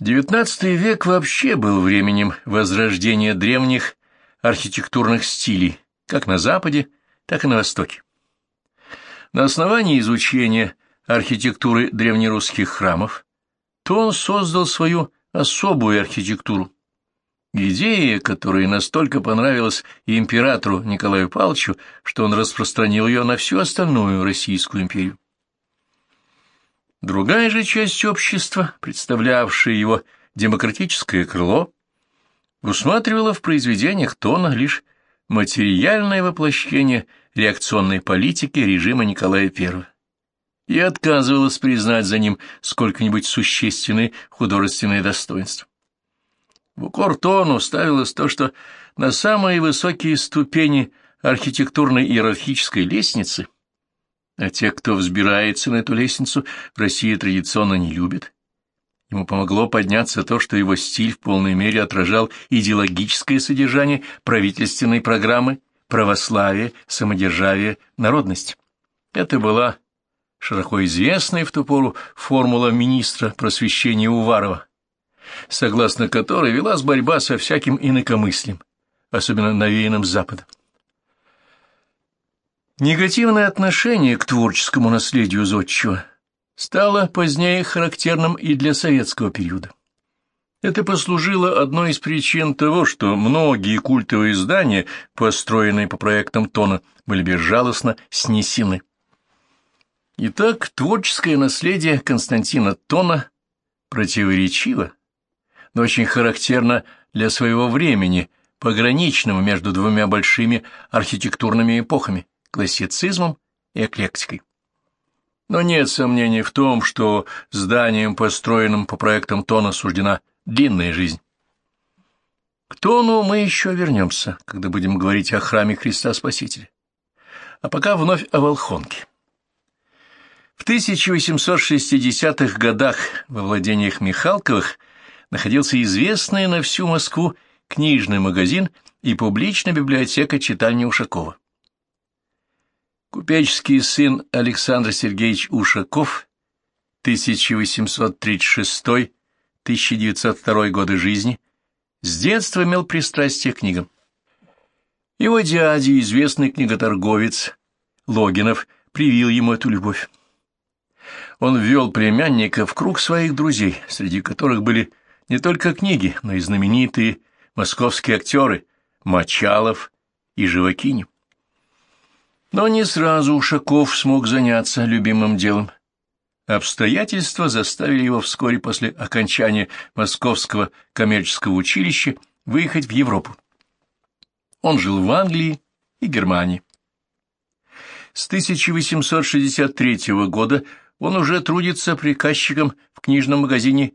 XIX век вообще был временем возрождения древних архитектурных стилей, как на Западе, так и на Востоке. На основании изучения архитектуры древнерусских храмов Тон создал свою особую архитектуру. Идея, которая настолько понравилась императору Николаю Павловичу, что он распространил ее на всю остальную Российскую империю. Другая же часть общества, представлявшая его демократическое крыло, усматривала в произведениях Тона лишь материальное воплощение реакционной политики режима Николая I и отказывалась признать за ним сколько-нибудь существенные художественные достоинства. В укор Тону ставилось то, что на самые высокие ступени архитектурной иерархической лестницы – а тех, кто взбирается на эту лестницу, в России традиционно не любят. Ему помогло подняться то, что его стиль в полной мере отражал идеологическое содержание правительственной программы православие, самодержавие, народность. Это была широко известная в ту пору формула министра просвещения Уварова, согласно которой велась борьба со всяким инакомыслием, особенно навеянным Западом. Негативное отношение к творческому наследию зодчего стало позднее характерным и для советского периода. Это послужило одной из причин того, что многие культовые здания, построенные по проектам Тона, были безжалостно снесены. Итак, творческое наследие Константина Тона противоречиво, но очень характерно для своего времени, пограничного между двумя большими архитектурными эпохами классицизмом и эклектикой. Но нет сомнений в том, что зданием, построенным по проектам Тона, суждена длинная жизнь. К Тону мы еще вернемся, когда будем говорить о храме Христа Спасителя. А пока вновь о Волхонке. В 1860-х годах во владениях Михалковых находился известный на всю Москву книжный магазин и публичная библиотека читальни Ушакова. Купеческий сын Александр Сергеевич Ушаков, 1836-1902 годы жизни, с детства имел пристрастие к книгам. Его дядя, известный книготорговец Логинов, привил ему эту любовь. Он ввел племянника в круг своих друзей, среди которых были не только книги, но и знаменитые московские актеры Мочалов и Живокинь. Но не сразу Ушаков смог заняться любимым делом. Обстоятельства заставили его вскоре после окончания Московского коммерческого училища выехать в Европу. Он жил в Англии и Германии. С 1863 года он уже трудится приказчиком в книжном магазине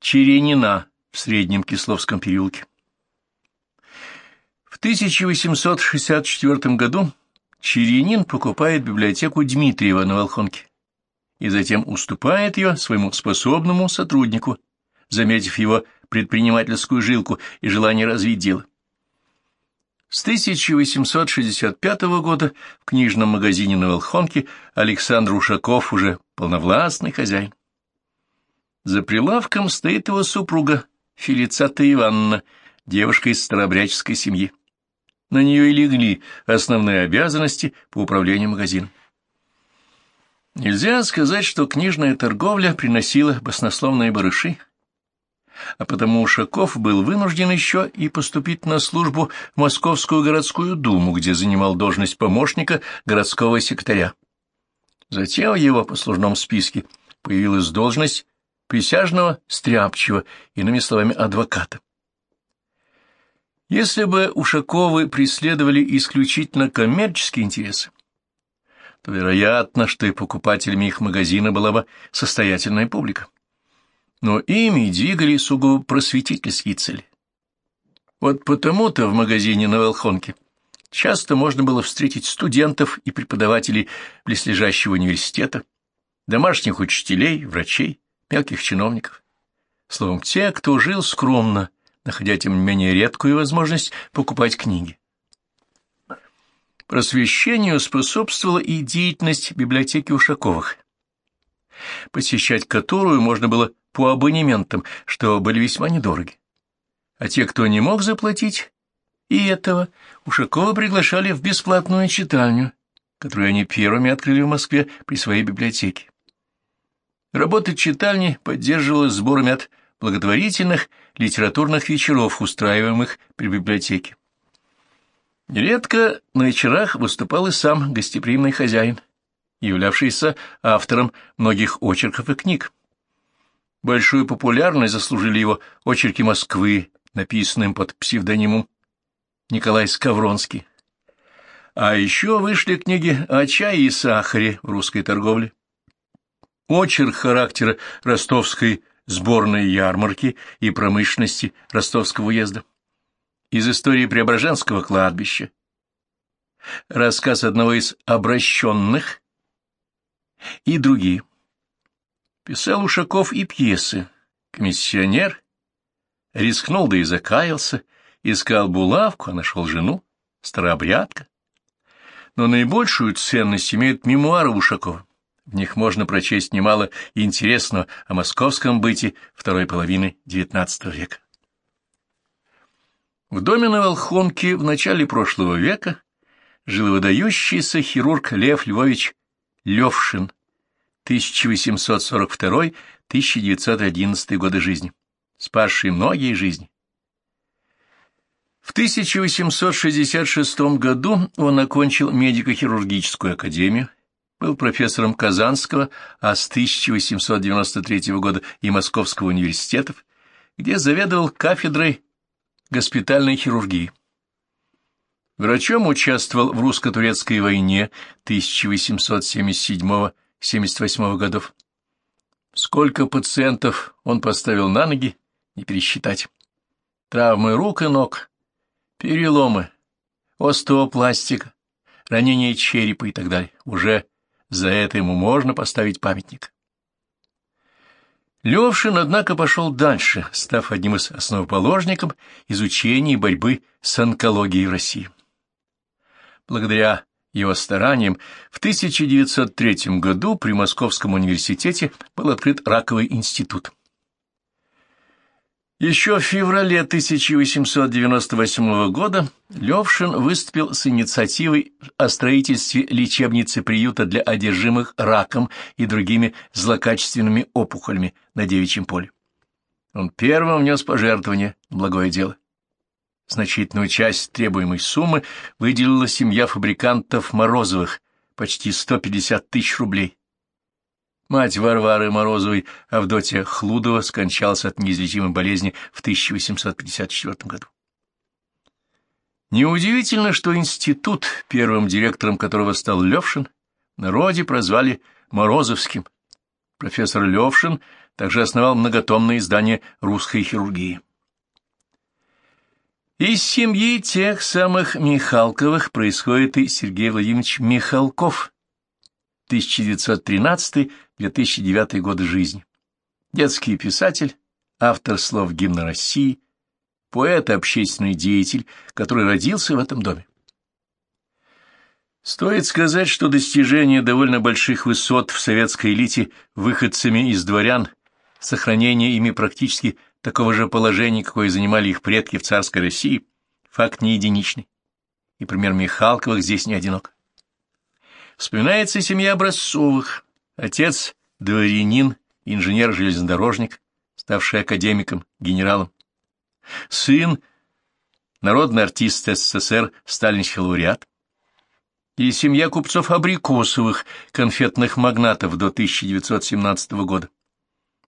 Черенина в Среднем Кисловском переулке. В 1864 году Черенин покупает библиотеку Дмитриева на Волхонке и затем уступает ее своему способному сотруднику, заметив его предпринимательскую жилку и желание развить дело. С 1865 года в книжном магазине на Волхонке Александр Ушаков уже полновластный хозяин. За прилавком стоит его супруга Фелицата Ивановна, девушка из старообрядческой семьи на нее и легли основные обязанности по управлению магазином. Нельзя сказать, что книжная торговля приносила баснословные барыши, а потому Ушаков был вынужден еще и поступить на службу в Московскую городскую думу, где занимал должность помощника городского секретаря. Затем в его послужном списке появилась должность присяжного стряпчего, иными словами, адвоката. Если бы Ушаковы преследовали исключительно коммерческие интересы, то вероятно, что и покупателями их магазина была бы состоятельная публика. Но ими двигали сугубо просветительские цели. Вот потому-то в магазине на Волхонке часто можно было встретить студентов и преподавателей близлежащего университета, домашних учителей, врачей, мелких чиновников. Словом, те, кто жил скромно находя тем не менее редкую возможность покупать книги. Просвещению способствовала и деятельность библиотеки Ушаковых. посещать которую можно было по абонементам, что были весьма недороги. А те, кто не мог заплатить, и этого Ушакова приглашали в бесплатную читальню, которую они первыми открыли в Москве при своей библиотеке. Работа читальни поддерживалась сборами от благотворительных литературных вечеров, устраиваемых при библиотеке. Нередко на вечерах выступал и сам гостеприимный хозяин, являвшийся автором многих очерков и книг. Большую популярность заслужили его очерки Москвы, написанным под псевдонимом Николай Скавронский. А еще вышли книги о чае и сахаре в русской торговле. Очерк характера ростовской сборной ярмарки и промышленности Ростовского уезда. Из истории Преображенского кладбища. Рассказ одного из обращенных и другие. Писал Ушаков и пьесы. Комиссионер рискнул да и закаялся, искал булавку, а нашел жену, старообрядка. Но наибольшую ценность имеют мемуары Ушакова. В них можно прочесть немало интересного о московском быте второй половины XIX века. В доме на Волхонке в начале прошлого века жил выдающийся хирург Лев Львович Левшин, 1842-1911 годы жизни, спасший многие жизни. В 1866 году он окончил медико-хирургическую академию, был профессором Казанского, а с 1893 года и Московского университетов, где заведовал кафедрой госпитальной хирургии. Врачом участвовал в русско-турецкой войне 1877-78 годов. Сколько пациентов он поставил на ноги, не пересчитать. Травмы рук и ног, переломы, остеопластика, ранение черепа и так далее. Уже за это ему можно поставить памятник. Левшин, однако, пошел дальше, став одним из основоположников изучения и борьбы с онкологией в России. Благодаря его стараниям в 1903 году при Московском университете был открыт раковый институт. Еще в феврале 1898 года Левшин выступил с инициативой о строительстве лечебницы-приюта для одержимых раком и другими злокачественными опухолями на девичьем поле. Он первым внес пожертвование благое дело. Значительную часть требуемой суммы выделила семья фабрикантов Морозовых, почти 150 тысяч рублей. Мать Варвары Морозовой, Авдотья Хлудова, скончалась от неизлечимой болезни в 1854 году. Неудивительно, что институт, первым директором которого стал Левшин, народе прозвали Морозовским. Профессор Левшин также основал многотомное издание русской хирургии. Из семьи тех самых Михалковых происходит и Сергей Владимирович Михалков, 1913-2009 годы жизни. Детский писатель, автор слов гимна России, поэт и общественный деятель, который родился в этом доме. Стоит сказать, что достижение довольно больших высот в советской элите выходцами из дворян, сохранение ими практически такого же положения, какое занимали их предки в царской России, факт не единичный. И пример Михалковых здесь не одинок. Вспоминается семья Образцовых. Отец — дворянин, инженер-железнодорожник, ставший академиком, генералом. Сын — народный артист СССР, сталинский лауреат. И семья купцов Абрикосовых, конфетных магнатов до 1917 года.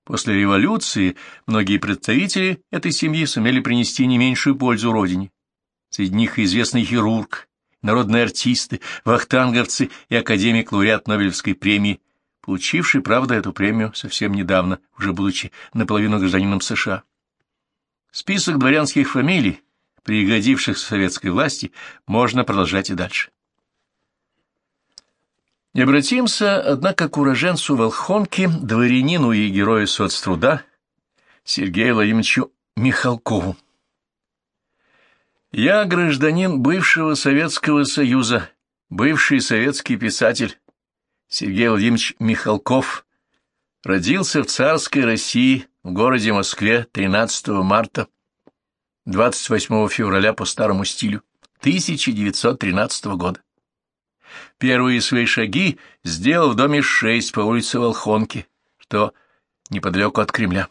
После революции многие представители этой семьи сумели принести не меньшую пользу родине. Среди них известный хирург, народные артисты, вахтанговцы и академик-лауреат Нобелевской премии, получивший, правда, эту премию совсем недавно, уже будучи наполовину гражданином США. Список дворянских фамилий, пригодившихся советской власти, можно продолжать и дальше. Не обратимся, однако, к уроженцу Волхонки, дворянину и герою соцтруда Сергею Владимировичу Михалкову. Я гражданин бывшего Советского Союза, бывший советский писатель Сергей Владимирович Михалков, Родился в царской России в городе Москве 13 марта 28 февраля по старому стилю 1913 года. Первые свои шаги сделал в доме 6 по улице Волхонки, что неподалеку от Кремля.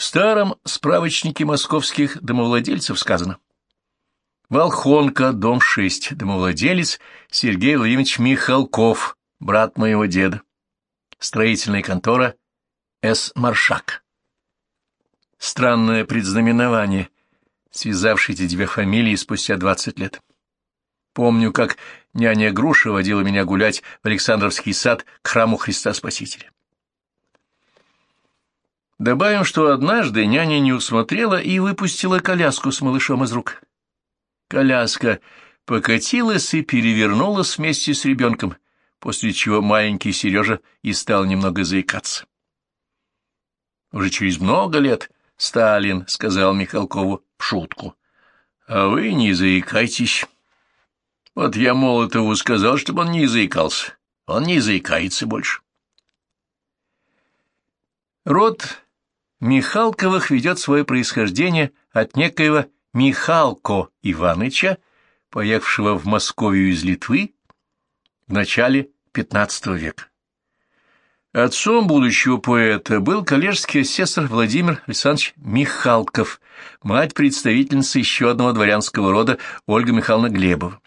В старом справочнике московских домовладельцев сказано «Волхонка, дом 6, домовладелец Сергей Владимирович Михалков, брат моего деда, строительная контора С. Маршак». Странное предзнаменование, связавшее эти две фамилии спустя двадцать лет. Помню, как няня Груша водила меня гулять в Александровский сад к храму Христа Спасителя. Добавим, что однажды няня не усмотрела и выпустила коляску с малышом из рук. Коляска покатилась и перевернулась вместе с ребенком, после чего маленький Сережа и стал немного заикаться. Уже через много лет Сталин сказал Михалкову в шутку, «А вы не заикайтесь». Вот я Молотову сказал, чтобы он не заикался. Он не заикается больше. Род Михалковых ведет свое происхождение от некоего Михалко Иваныча, поехавшего в Московию из Литвы в начале XV века. Отцом будущего поэта был коллежский асессор Владимир Александрович Михалков, мать представительницы еще одного дворянского рода Ольга Михайловна Глебова.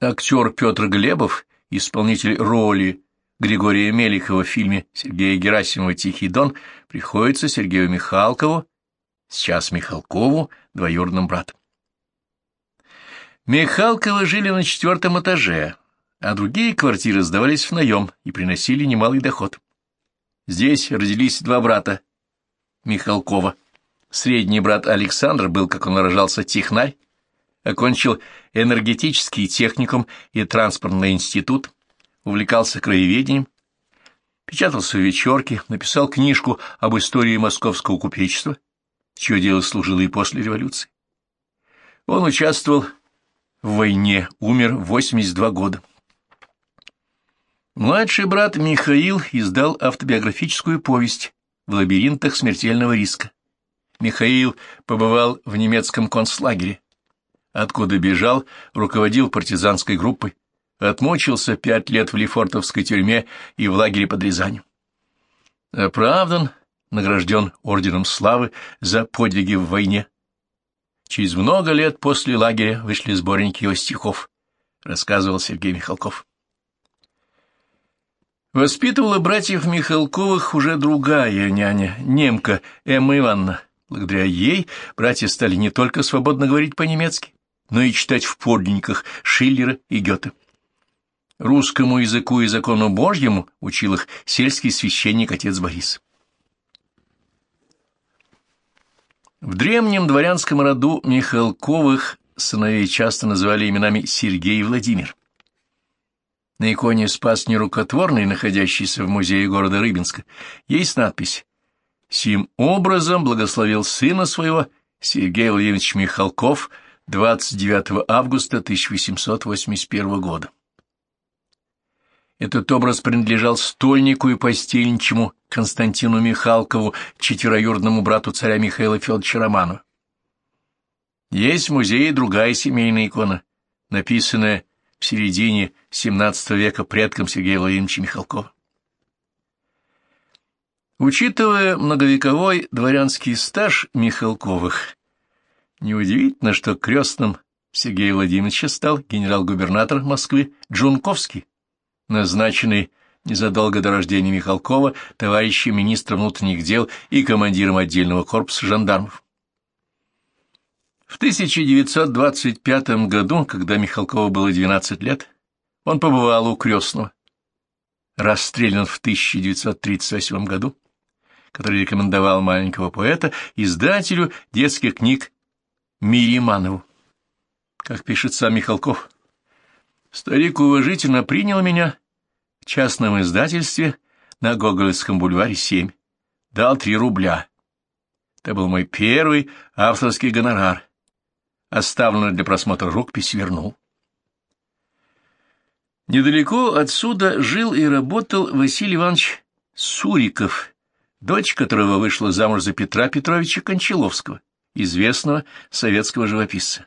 Актер Петр Глебов, исполнитель роли Григория Мелихова в фильме Сергея Герасимова «Тихий дон» приходится Сергею Михалкову, сейчас Михалкову, двоюродным братом. Михалковы жили на четвертом этаже, а другие квартиры сдавались в наем и приносили немалый доход. Здесь родились два брата Михалкова. Средний брат Александр был, как он выражался, технарь, окончил энергетический техникум и транспортный институт, увлекался краеведением, печатался в вечерке, написал книжку об истории московского купечества, чье дело служило и после революции. Он участвовал в войне, умер в 82 года. Младший брат Михаил издал автобиографическую повесть «В лабиринтах смертельного риска». Михаил побывал в немецком концлагере, откуда бежал, руководил партизанской группой, отмучился пять лет в Лефортовской тюрьме и в лагере под Рязанью. Оправдан, награжден орденом славы за подвиги в войне. Через много лет после лагеря вышли сборники его стихов, рассказывал Сергей Михалков. Воспитывала братьев Михалковых уже другая няня, немка Эмма Ивановна. Благодаря ей братья стали не только свободно говорить по-немецки, но и читать в подлинниках Шиллера и Гёте. Русскому языку и закону Божьему учил их сельский священник отец Борис. В древнем дворянском роду Михалковых сыновей часто называли именами Сергей и Владимир. На иконе Спас Нерукотворный, находящийся в музее города Рыбинска, есть надпись «Сим образом благословил сына своего Сергей Владимирович Михалков 29 августа 1881 года». Этот образ принадлежал стольнику и постельничему Константину Михалкову, четвероюродному брату царя Михаила Федоровича Романова. Есть в музее другая семейная икона, написанная в середине XVII века предком Сергея Владимировича Михалкова. Учитывая многовековой дворянский стаж Михалковых, неудивительно, что крестным Сергея Владимировича стал генерал-губернатор Москвы Джунковский, назначенный незадолго до рождения Михалкова товарищем министра внутренних дел и командиром отдельного корпуса жандармов. В 1925 году, когда Михалкову было 12 лет, он побывал у крестного, расстрелян в 1938 году, который рекомендовал маленького поэта издателю детских книг Мириманову. Как пишет сам Михалков, Старик уважительно принял меня частном издательстве на Гоголевском бульваре 7. Дал три рубля. Это был мой первый авторский гонорар. Оставленный для просмотра рукопись вернул. Недалеко отсюда жил и работал Василий Иванович Суриков, дочь которого вышла замуж за Петра Петровича Кончаловского, известного советского живописца.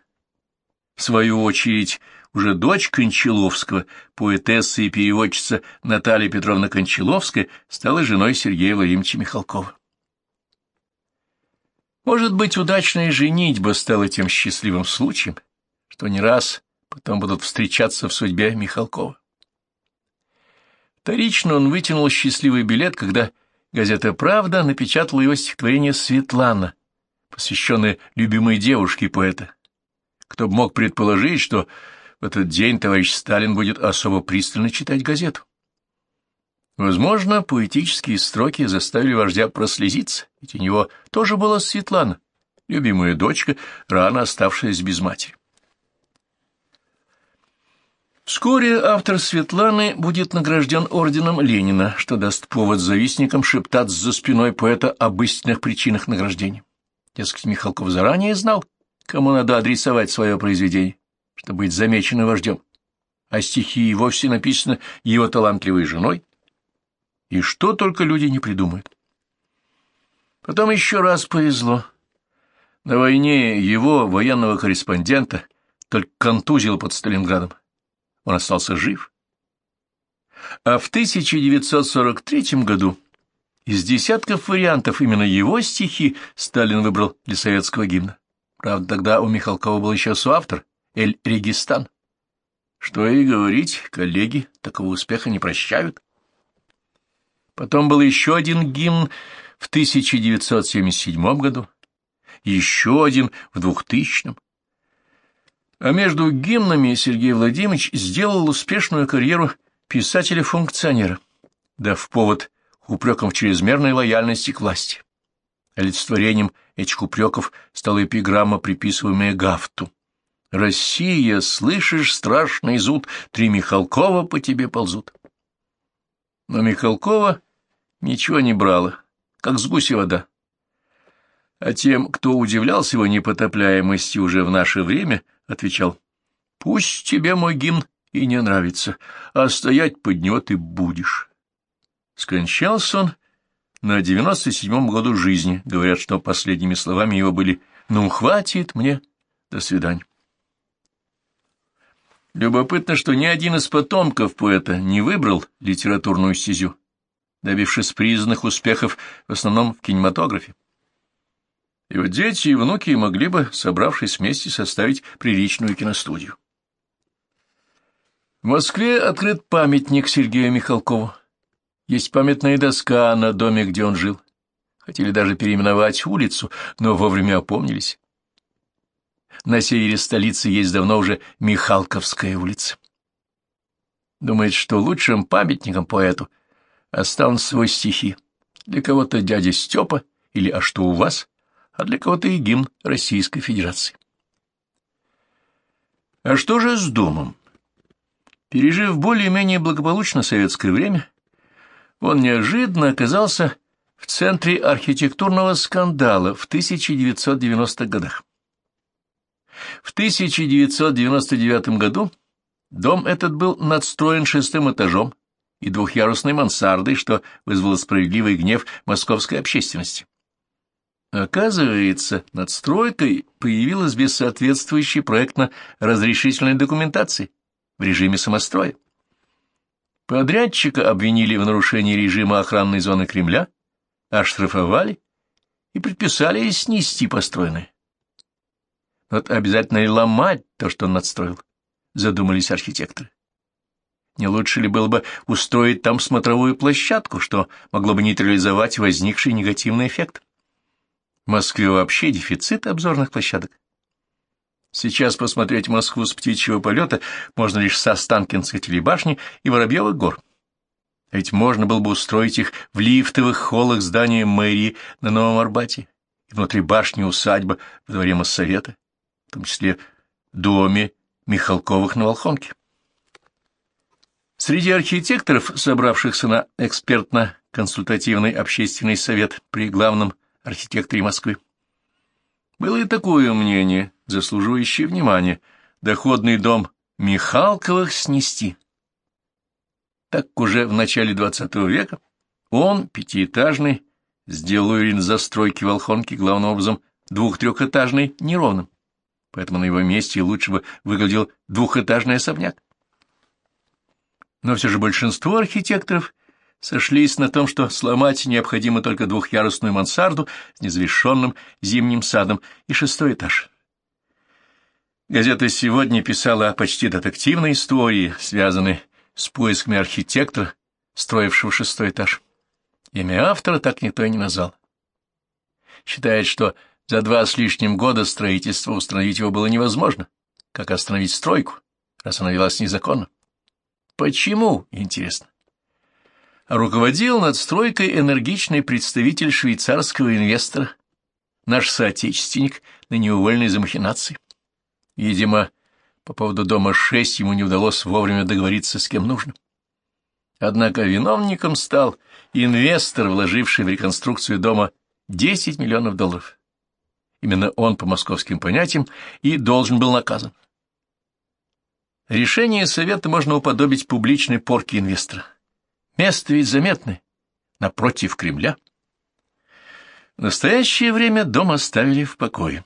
В свою очередь, уже дочь Кончаловского, поэтесса и переводчица Наталья Петровна Кончаловская, стала женой Сергея Владимировича Михалкова. Может быть, удачная женитьба стала тем счастливым случаем, что не раз потом будут встречаться в судьбе Михалкова. Вторично он вытянул счастливый билет, когда газета «Правда» напечатала его стихотворение «Светлана», посвященное любимой девушке поэта. Кто бы мог предположить, что в этот день товарищ Сталин будет особо пристально читать газету. Возможно, поэтические строки заставили вождя прослезиться, ведь у него тоже была Светлана, любимая дочка, рано оставшаяся без матери. Вскоре автор Светланы будет награжден орденом Ленина, что даст повод завистникам шептаться за спиной поэта об истинных причинах награждения. Дескать, Михалков заранее знал, кому надо адресовать свое произведение, чтобы быть замеченным вождем, а стихи и вовсе написаны его талантливой женой. И что только люди не придумают. Потом еще раз повезло. На войне его, военного корреспондента, только контузило под Сталинградом он остался жив. А в 1943 году из десятков вариантов именно его стихи Сталин выбрал для советского гимна. Правда, тогда у Михалкова был еще соавтор Эль Регистан. Что и говорить, коллеги такого успеха не прощают. Потом был еще один гимн в 1977 году, еще один в 2000 а между гимнами Сергей Владимирович сделал успешную карьеру писателя-функционера, дав повод упрекам в чрезмерной лояльности к власти. Олицетворением этих упреков стала эпиграмма, приписываемая Гафту. «Россия, слышишь страшный зуд, три Михалкова по тебе ползут». Но Михалкова ничего не брала, как с гуся вода. А тем, кто удивлялся его непотопляемости уже в наше время, отвечал, «Пусть тебе мой гимн и не нравится, а стоять под него ты будешь». Скончался он на девяносто седьмом году жизни. Говорят, что последними словами его были «Ну, хватит мне, до свидания». Любопытно, что ни один из потомков поэта не выбрал литературную стезю, добившись признанных успехов в основном в кинематографе. Его дети и внуки могли бы, собравшись вместе, составить приличную киностудию. В Москве открыт памятник Сергею Михалкову. Есть памятная доска на доме, где он жил. Хотели даже переименовать улицу, но вовремя опомнились. На севере столицы есть давно уже Михалковская улица. Думает, что лучшим памятником поэту останутся его стихи. Для кого-то дядя Степа или «А что у вас?» а для кого-то и гимн Российской Федерации. А что же с домом? Пережив более-менее благополучно советское время, он неожиданно оказался в центре архитектурного скандала в 1990-х годах. В 1999 году дом этот был надстроен шестым этажом и двухъярусной мансардой, что вызвало справедливый гнев московской общественности. Оказывается, над стройкой появилась без соответствующей проектно-разрешительной документации в режиме самостроя. Подрядчика обвинили в нарушении режима охранной зоны Кремля, оштрафовали и предписали снести построенное. Вот обязательно ли ломать то, что он надстроил, задумались архитекторы. Не лучше ли было бы устроить там смотровую площадку, что могло бы нейтрализовать возникший негативный эффект? В Москве вообще дефицит обзорных площадок. Сейчас посмотреть Москву с птичьего полета можно лишь со Останкинской телебашни и Воробьевых гор. А ведь можно было бы устроить их в лифтовых холлах здания мэрии на Новом Арбате и внутри башни усадьбы в дворе Моссовета, в том числе доме Михалковых на Волхонке. Среди архитекторов, собравшихся на экспертно-консультативный общественный совет при главном архитекторе Москвы. Было и такое мнение, заслуживающее внимания, доходный дом Михалковых снести. так уже в начале XX века он, пятиэтажный, сделал уровень застройки Волхонки главным образом двух-трехэтажный неровным, поэтому на его месте лучше бы выглядел двухэтажный особняк. Но все же большинство архитекторов сошлись на том, что сломать необходимо только двухъярусную мансарду с незавершенным зимним садом и шестой этаж. Газета «Сегодня» писала о почти детективной истории, связанной с поисками архитектора, строившего шестой этаж. Имя автора так никто и не назвал. Считает, что за два с лишним года строительства установить его было невозможно, как остановить стройку, раз она велась незаконно. Почему, интересно? Руководил над стройкой энергичный представитель швейцарского инвестора, наш соотечественник, ныне уволенный за махинации. Видимо, по поводу дома 6 ему не удалось вовремя договориться с кем нужно. Однако виновником стал инвестор, вложивший в реконструкцию дома 10 миллионов долларов. Именно он, по московским понятиям, и должен был наказан. Решение совета можно уподобить публичной порке инвестора. Место ведь заметное, напротив Кремля. В настоящее время дом оставили в покое.